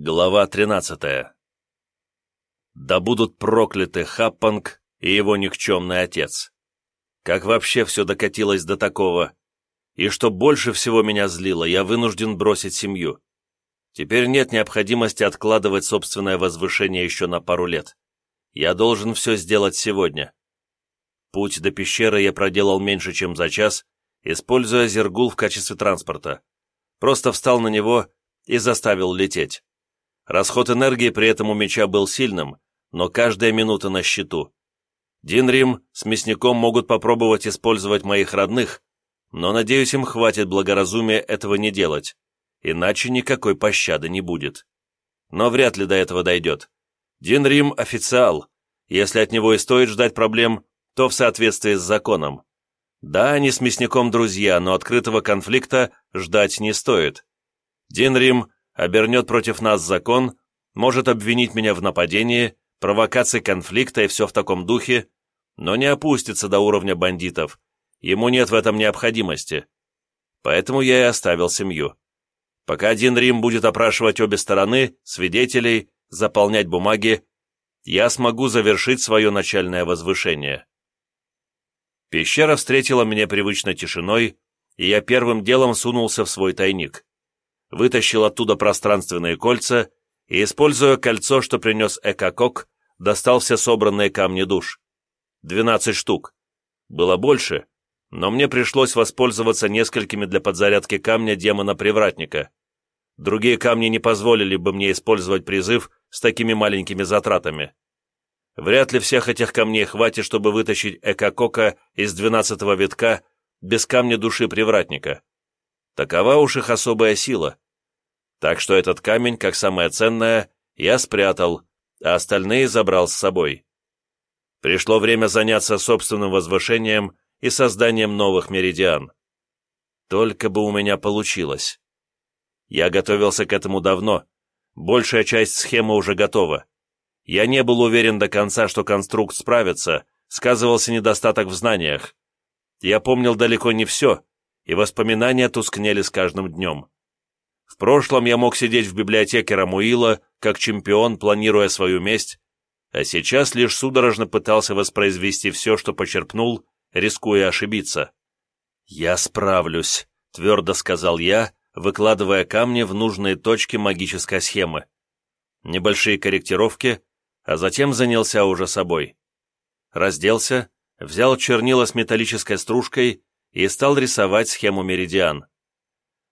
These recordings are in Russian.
Глава 13 Да будут прокляты Хаппанг и его никчемный отец. Как вообще все докатилось до такого? И что больше всего меня злило, я вынужден бросить семью. Теперь нет необходимости откладывать собственное возвышение еще на пару лет. Я должен все сделать сегодня. Путь до пещеры я проделал меньше, чем за час, используя зергул в качестве транспорта. Просто встал на него и заставил лететь. Расход энергии при этом у меча был сильным, но каждая минута на счету. Дин Рим с мясником могут попробовать использовать моих родных, но, надеюсь, им хватит благоразумия этого не делать, иначе никакой пощады не будет. Но вряд ли до этого дойдет. Дин Рим – официал. Если от него и стоит ждать проблем, то в соответствии с законом. Да, они с мясником друзья, но открытого конфликта ждать не стоит. Дин Рим обернет против нас закон, может обвинить меня в нападении, провокации конфликта и все в таком духе, но не опустится до уровня бандитов. Ему нет в этом необходимости. Поэтому я и оставил семью. Пока один Рим будет опрашивать обе стороны, свидетелей, заполнять бумаги, я смогу завершить свое начальное возвышение. Пещера встретила меня привычной тишиной, и я первым делом сунулся в свой тайник вытащил оттуда пространственные кольца и, используя кольцо, что принес Экокок, достал все собранные камни душ. Двенадцать штук. Было больше, но мне пришлось воспользоваться несколькими для подзарядки камня демона-привратника. Другие камни не позволили бы мне использовать призыв с такими маленькими затратами. Вряд ли всех этих камней хватит, чтобы вытащить Экокока из двенадцатого витка без камня души привратника. Такова уж их особая сила. Так что этот камень, как самое ценное, я спрятал, а остальные забрал с собой. Пришло время заняться собственным возвышением и созданием новых меридиан. Только бы у меня получилось. Я готовился к этому давно. Большая часть схемы уже готова. Я не был уверен до конца, что конструкт справится, сказывался недостаток в знаниях. Я помнил далеко не все, и воспоминания тускнели с каждым днем. В прошлом я мог сидеть в библиотеке Рамуила, как чемпион, планируя свою месть, а сейчас лишь судорожно пытался воспроизвести все, что почерпнул, рискуя ошибиться. «Я справлюсь», — твердо сказал я, выкладывая камни в нужные точки магической схемы. Небольшие корректировки, а затем занялся уже собой. Разделся, взял чернила с металлической стружкой и стал рисовать схему меридиан.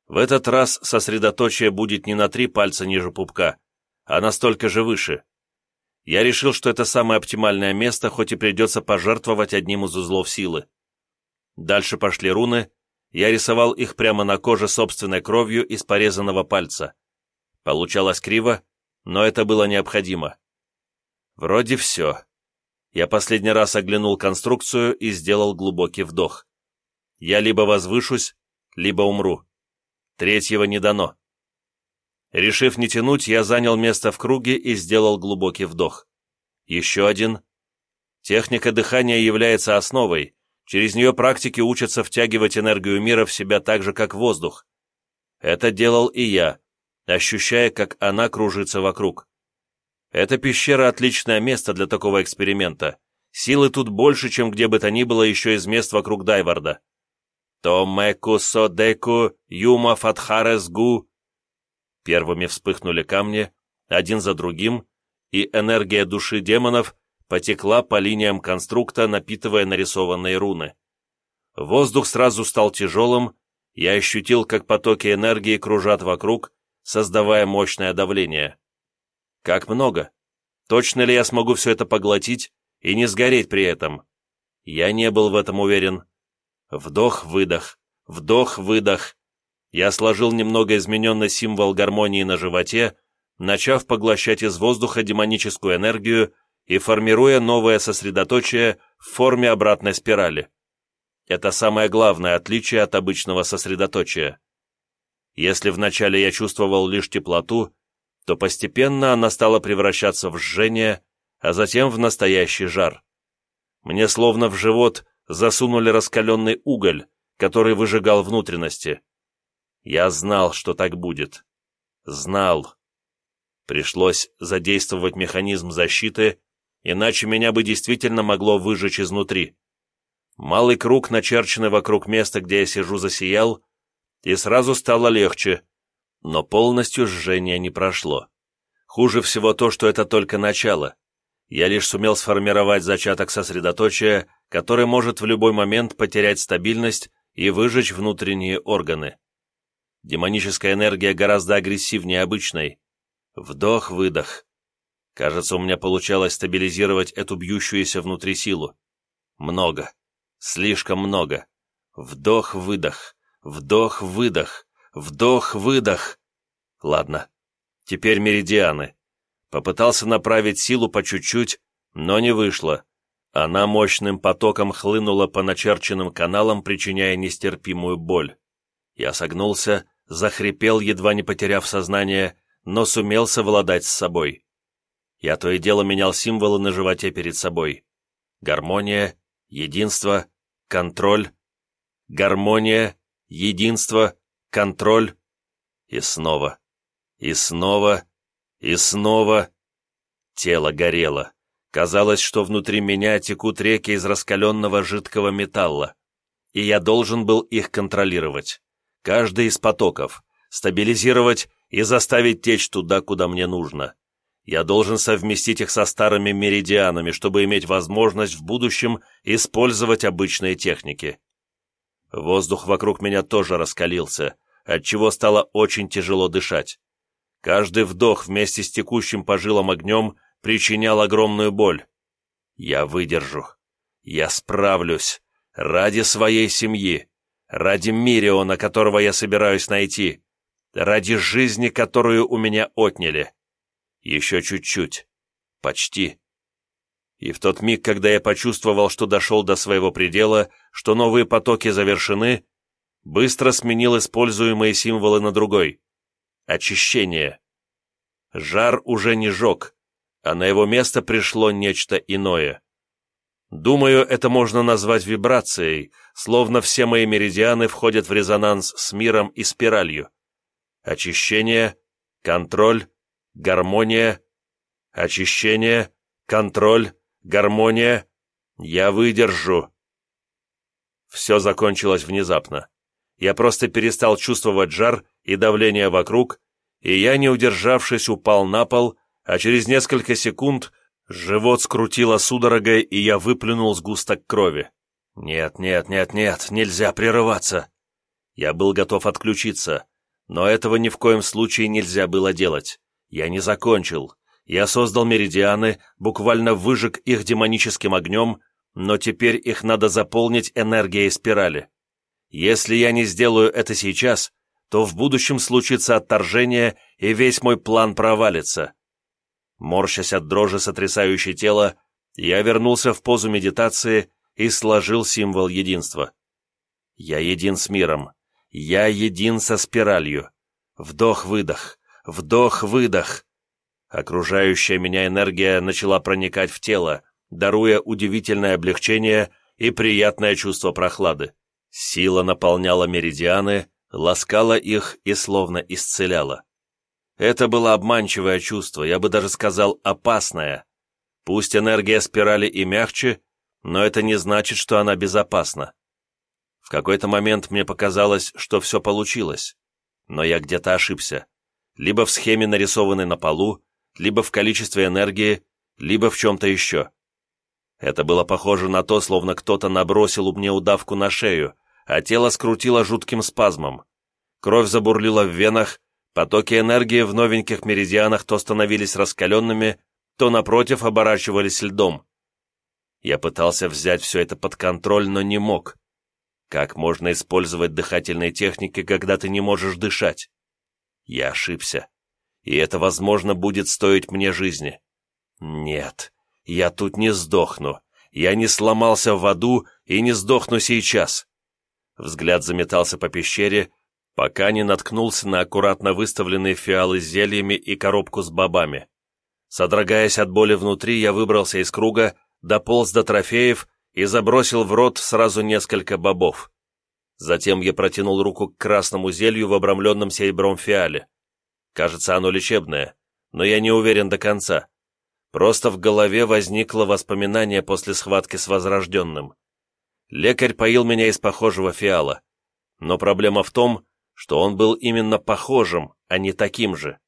В этот раз сосредоточие будет не на три пальца ниже пупка, а настолько же выше. Я решил, что это самое оптимальное место, хоть и придется пожертвовать одним из узлов силы. Дальше пошли руны, я рисовал их прямо на коже собственной кровью из порезанного пальца. Получалось криво, но это было необходимо. Вроде все. Я последний раз оглянул конструкцию и сделал глубокий вдох. Я либо возвышусь, либо умру. Третьего не дано. Решив не тянуть, я занял место в круге и сделал глубокий вдох. Еще один. Техника дыхания является основой. Через нее практики учатся втягивать энергию мира в себя так же, как воздух. Это делал и я, ощущая, как она кружится вокруг. Эта пещера – отличное место для такого эксперимента. Силы тут больше, чем где бы то ни было еще из мест вокруг Дайварда. Томеку Содеку Юма Фатхаресгу. Первыми вспыхнули камни, один за другим, и энергия души демонов потекла по линиям конструкта, напитывая нарисованные руны. Воздух сразу стал тяжелым, я ощутил, как потоки энергии кружат вокруг, создавая мощное давление. Как много! Точно ли я смогу все это поглотить и не сгореть при этом? Я не был в этом уверен. Вдох-выдох, вдох-выдох. Я сложил немного измененный символ гармонии на животе, начав поглощать из воздуха демоническую энергию и формируя новое сосредоточие в форме обратной спирали. Это самое главное отличие от обычного сосредоточия. Если вначале я чувствовал лишь теплоту, то постепенно она стала превращаться в жжение, а затем в настоящий жар. Мне словно в живот засунули раскаленный уголь, который выжигал внутренности. Я знал, что так будет. Знал. Пришлось задействовать механизм защиты, иначе меня бы действительно могло выжечь изнутри. Малый круг, начерченный вокруг места, где я сижу, засиял, и сразу стало легче, но полностью жжение не прошло. Хуже всего то, что это только начало. Я лишь сумел сформировать зачаток сосредоточия, который может в любой момент потерять стабильность и выжечь внутренние органы. Демоническая энергия гораздо агрессивнее обычной. Вдох-выдох. Кажется, у меня получалось стабилизировать эту бьющуюся внутри силу. Много. Слишком много. Вдох-выдох. Вдох-выдох. Вдох-выдох. Ладно. Теперь меридианы. Попытался направить силу по чуть-чуть, но не вышло. Она мощным потоком хлынула по начерченным каналам, причиняя нестерпимую боль. Я согнулся, захрипел, едва не потеряв сознание, но сумел совладать с собой. Я то и дело менял символы на животе перед собой. Гармония, единство, контроль. Гармония, единство, контроль. И снова. И снова, и снова. Тело горело. Казалось, что внутри меня текут реки из раскаленного жидкого металла, и я должен был их контролировать. Каждый из потоков, стабилизировать и заставить течь туда, куда мне нужно. Я должен совместить их со старыми меридианами, чтобы иметь возможность в будущем использовать обычные техники. Воздух вокруг меня тоже раскалился, отчего стало очень тяжело дышать. Каждый вдох вместе с текущим по жилам огнем причинял огромную боль. Я выдержу. Я справлюсь. Ради своей семьи. Ради Мириона, которого я собираюсь найти. Ради жизни, которую у меня отняли. Еще чуть-чуть. Почти. И в тот миг, когда я почувствовал, что дошел до своего предела, что новые потоки завершены, быстро сменил используемые символы на другой. Очищение. Жар уже не жег, а на его место пришло нечто иное. Думаю, это можно назвать вибрацией, словно все мои меридианы входят в резонанс с миром и спиралью. Очищение, контроль, гармония, очищение, контроль, гармония. Я выдержу. Все закончилось внезапно. Я просто перестал чувствовать жар и давление вокруг, и я, не удержавшись, упал на пол, а через несколько секунд живот скрутило судорогой, и я выплюнул сгусток крови. Нет, нет, нет, нет, нельзя прерываться. Я был готов отключиться, но этого ни в коем случае нельзя было делать. Я не закончил. Я создал меридианы, буквально выжег их демоническим огнем, но теперь их надо заполнить энергией спирали. Если я не сделаю это сейчас, то в будущем случится отторжение, и весь мой план провалится. Морщась от дрожи сотрясающей тело, я вернулся в позу медитации и сложил символ единства. Я един с миром. Я един со спиралью. Вдох-выдох. Вдох-выдох. Окружающая меня энергия начала проникать в тело, даруя удивительное облегчение и приятное чувство прохлады. Сила наполняла меридианы, ласкала их и словно исцеляла. Это было обманчивое чувство, я бы даже сказал опасное. Пусть энергия спирали и мягче, но это не значит, что она безопасна. В какой-то момент мне показалось, что все получилось, но я где-то ошибся. Либо в схеме, нарисованной на полу, либо в количестве энергии, либо в чем-то еще. Это было похоже на то, словно кто-то набросил мне удавку на шею, а тело скрутило жутким спазмом. Кровь забурлила в венах, потоки энергии в новеньких меридианах то становились раскаленными, то, напротив, оборачивались льдом. Я пытался взять все это под контроль, но не мог. Как можно использовать дыхательные техники, когда ты не можешь дышать? Я ошибся. И это, возможно, будет стоить мне жизни. Нет, я тут не сдохну. Я не сломался в аду и не сдохну сейчас. Взгляд заметался по пещере, пока не наткнулся на аккуратно выставленные фиалы с зельями и коробку с бобами. Содрогаясь от боли внутри, я выбрался из круга, дополз до трофеев и забросил в рот сразу несколько бобов. Затем я протянул руку к красному зелью в обрамленном серебром фиале. Кажется, оно лечебное, но я не уверен до конца. Просто в голове возникло воспоминание после схватки с Возрожденным. Лекарь поил меня из похожего фиала. Но проблема в том, что он был именно похожим, а не таким же.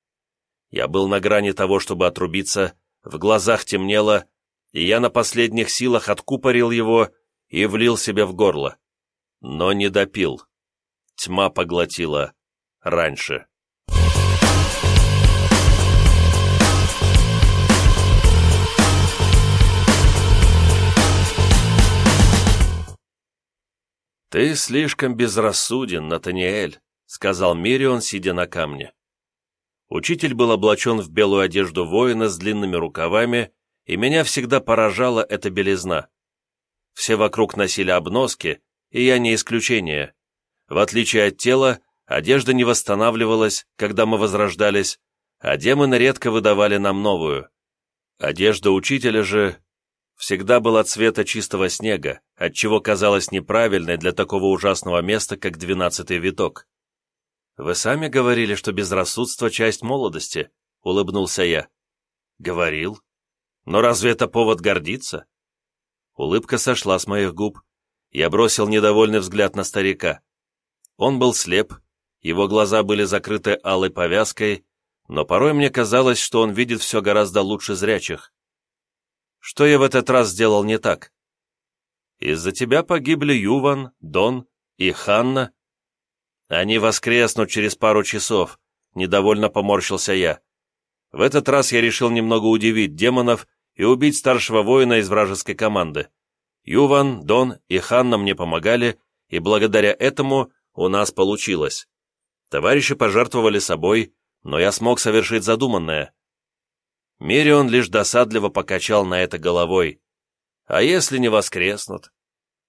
Я был на грани того, чтобы отрубиться, в глазах темнело, и я на последних силах откупорил его и влил себе в горло. Но не допил. Тьма поглотила раньше. «Ты слишком безрассуден, Натаниэль», — сказал Мирион, сидя на камне. Учитель был облачен в белую одежду воина с длинными рукавами, и меня всегда поражала эта белизна. Все вокруг носили обноски, и я не исключение. В отличие от тела, одежда не восстанавливалась, когда мы возрождались, а демоны редко выдавали нам новую. Одежда учителя же всегда была цвета чистого снега, отчего казалась неправильной для такого ужасного места, как двенадцатый виток. «Вы сами говорили, что безрассудство — часть молодости», — улыбнулся я. «Говорил. Но разве это повод гордиться?» Улыбка сошла с моих губ. Я бросил недовольный взгляд на старика. Он был слеп, его глаза были закрыты алой повязкой, но порой мне казалось, что он видит все гораздо лучше зрячих. Что я в этот раз сделал не так? Из-за тебя погибли Юван, Дон и Ханна. Они воскреснут через пару часов, недовольно поморщился я. В этот раз я решил немного удивить демонов и убить старшего воина из вражеской команды. Юван, Дон и Ханна мне помогали, и благодаря этому у нас получилось. Товарищи пожертвовали собой, но я смог совершить задуманное. Мирион лишь досадливо покачал на это головой. А если не воскреснут?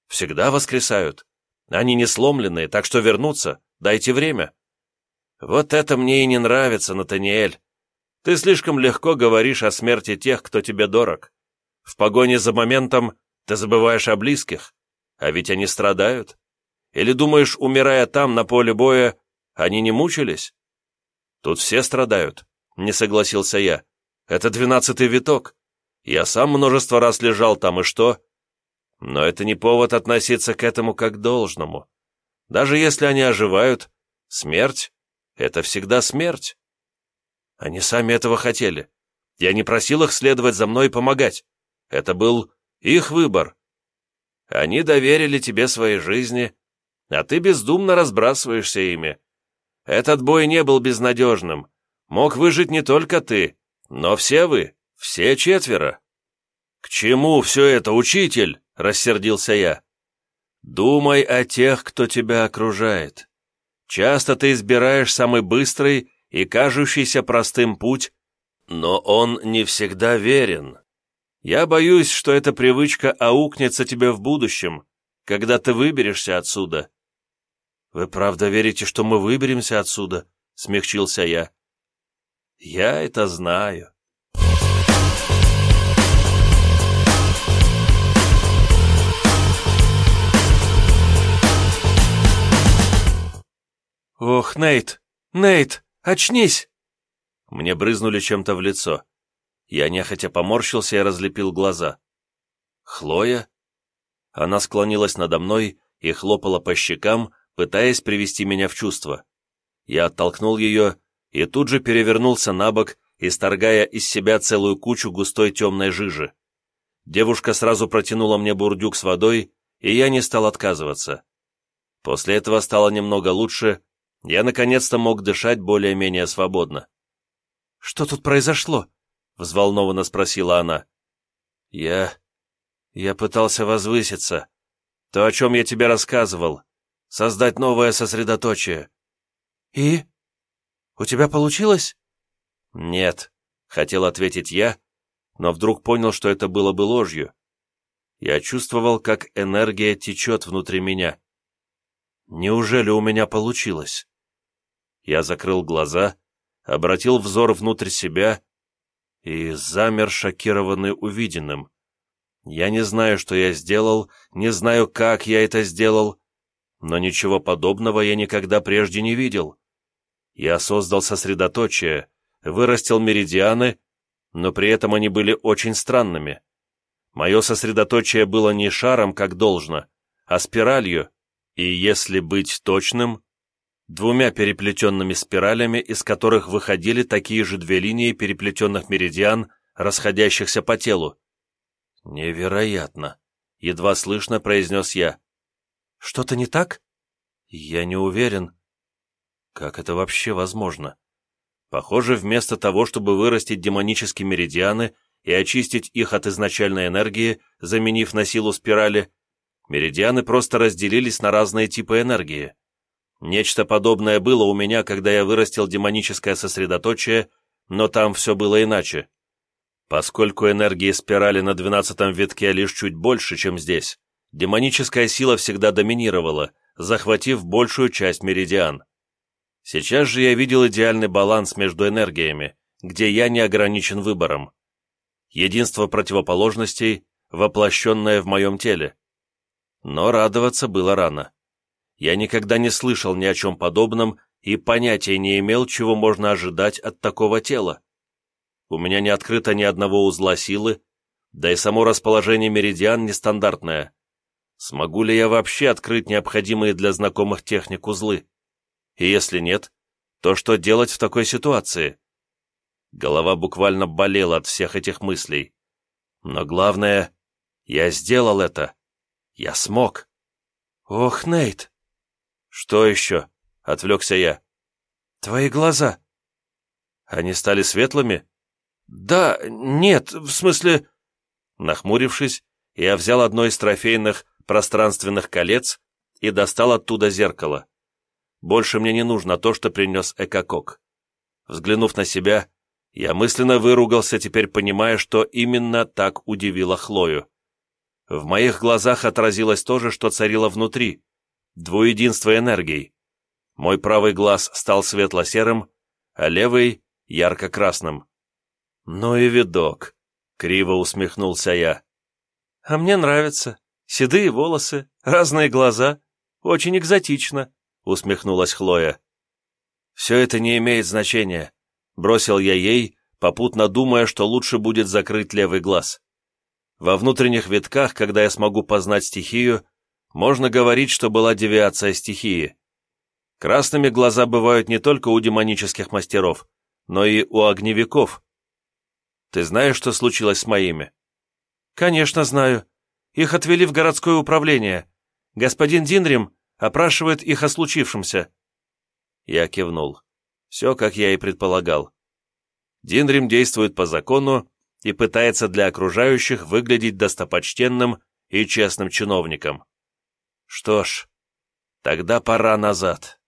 Всегда воскресают. Они не сломленные, так что вернутся, дайте время. Вот это мне и не нравится, Натаниэль. Ты слишком легко говоришь о смерти тех, кто тебе дорог. В погоне за моментом ты забываешь о близких, а ведь они страдают. Или думаешь, умирая там, на поле боя, они не мучились? Тут все страдают, не согласился я. Это двенадцатый виток. Я сам множество раз лежал там, и что? Но это не повод относиться к этому как должному. Даже если они оживают, смерть — это всегда смерть. Они сами этого хотели. Я не просил их следовать за мной и помогать. Это был их выбор. Они доверили тебе свои жизни, а ты бездумно разбрасываешься ими. Этот бой не был безнадежным. Мог выжить не только ты, но все вы, все четверо. К чему все это, учитель? Рассердился я. Думай о тех, кто тебя окружает. Часто ты избираешь самый быстрый и кажущийся простым путь, но он не всегда верен. Я боюсь, что эта привычка аукнется тебе в будущем, когда ты выберешься отсюда. Вы правда верите, что мы выберемся отсюда? Смягчился я. Я это знаю. «Ох, Нейт! Нейт! Очнись!» Мне брызнули чем-то в лицо. Я нехотя поморщился и разлепил глаза. «Хлоя?» Она склонилась надо мной и хлопала по щекам, пытаясь привести меня в чувство. Я оттолкнул ее и тут же перевернулся на бок, исторгая из себя целую кучу густой темной жижи. Девушка сразу протянула мне бурдюк с водой, и я не стал отказываться. После этого стало немного лучше, я наконец-то мог дышать более-менее свободно. «Что тут произошло?» — взволнованно спросила она. «Я... я пытался возвыситься. То, о чем я тебе рассказывал. Создать новое сосредоточие». «И?» «У тебя получилось?» «Нет», — хотел ответить я, но вдруг понял, что это было бы ложью. Я чувствовал, как энергия течет внутри меня. Неужели у меня получилось? Я закрыл глаза, обратил взор внутрь себя и замер, шокированный увиденным. Я не знаю, что я сделал, не знаю, как я это сделал, но ничего подобного я никогда прежде не видел. Я создал сосредоточие, вырастил меридианы, но при этом они были очень странными. Мое сосредоточие было не шаром, как должно, а спиралью, и, если быть точным, двумя переплетенными спиралями, из которых выходили такие же две линии переплетенных меридиан, расходящихся по телу. «Невероятно!» — едва слышно произнес я. «Что-то не так?» «Я не уверен». «Как это вообще возможно?» Похоже, вместо того, чтобы вырастить демонические меридианы и очистить их от изначальной энергии, заменив на силу спирали, меридианы просто разделились на разные типы энергии. Нечто подобное было у меня, когда я вырастил демоническое сосредоточие, но там все было иначе. Поскольку энергии спирали на двенадцатом витке лишь чуть больше, чем здесь, демоническая сила всегда доминировала, захватив большую часть меридиан. Сейчас же я видел идеальный баланс между энергиями, где я не ограничен выбором. Единство противоположностей, воплощенное в моем теле. Но радоваться было рано. Я никогда не слышал ни о чем подобном и понятия не имел, чего можно ожидать от такого тела. У меня не открыто ни одного узла силы, да и само расположение меридиан нестандартное. Смогу ли я вообще открыть необходимые для знакомых техник узлы? И если нет, то что делать в такой ситуации? Голова буквально болела от всех этих мыслей. Но главное, я сделал это. Я смог. Ох, Нейт! Что еще? Отвлекся я. Твои глаза. Они стали светлыми? Да, нет, в смысле... Нахмурившись, я взял одно из трофейных пространственных колец и достал оттуда зеркало. Больше мне не нужно то, что принес Экокок. Взглянув на себя, я мысленно выругался, теперь понимая, что именно так удивило Хлою. В моих глазах отразилось то же, что царило внутри. Двуединство энергий. Мой правый глаз стал светло-серым, а левый — ярко-красным. «Ну и видок!» — криво усмехнулся я. «А мне нравится. Седые волосы, разные глаза. Очень экзотично», усмехнулась Хлоя. «Все это не имеет значения», — бросил я ей, попутно думая, что лучше будет закрыть левый глаз. Во внутренних витках, когда я смогу познать стихию, можно говорить, что была девиация стихии. Красными глаза бывают не только у демонических мастеров, но и у огневиков. Ты знаешь, что случилось с моими? Конечно, знаю. Их отвели в городское управление. Господин Динрим опрашивает их о случившемся». Я кивнул. Все, как я и предполагал. Динрим действует по закону и пытается для окружающих выглядеть достопочтенным и честным чиновником. Что ж, тогда пора назад.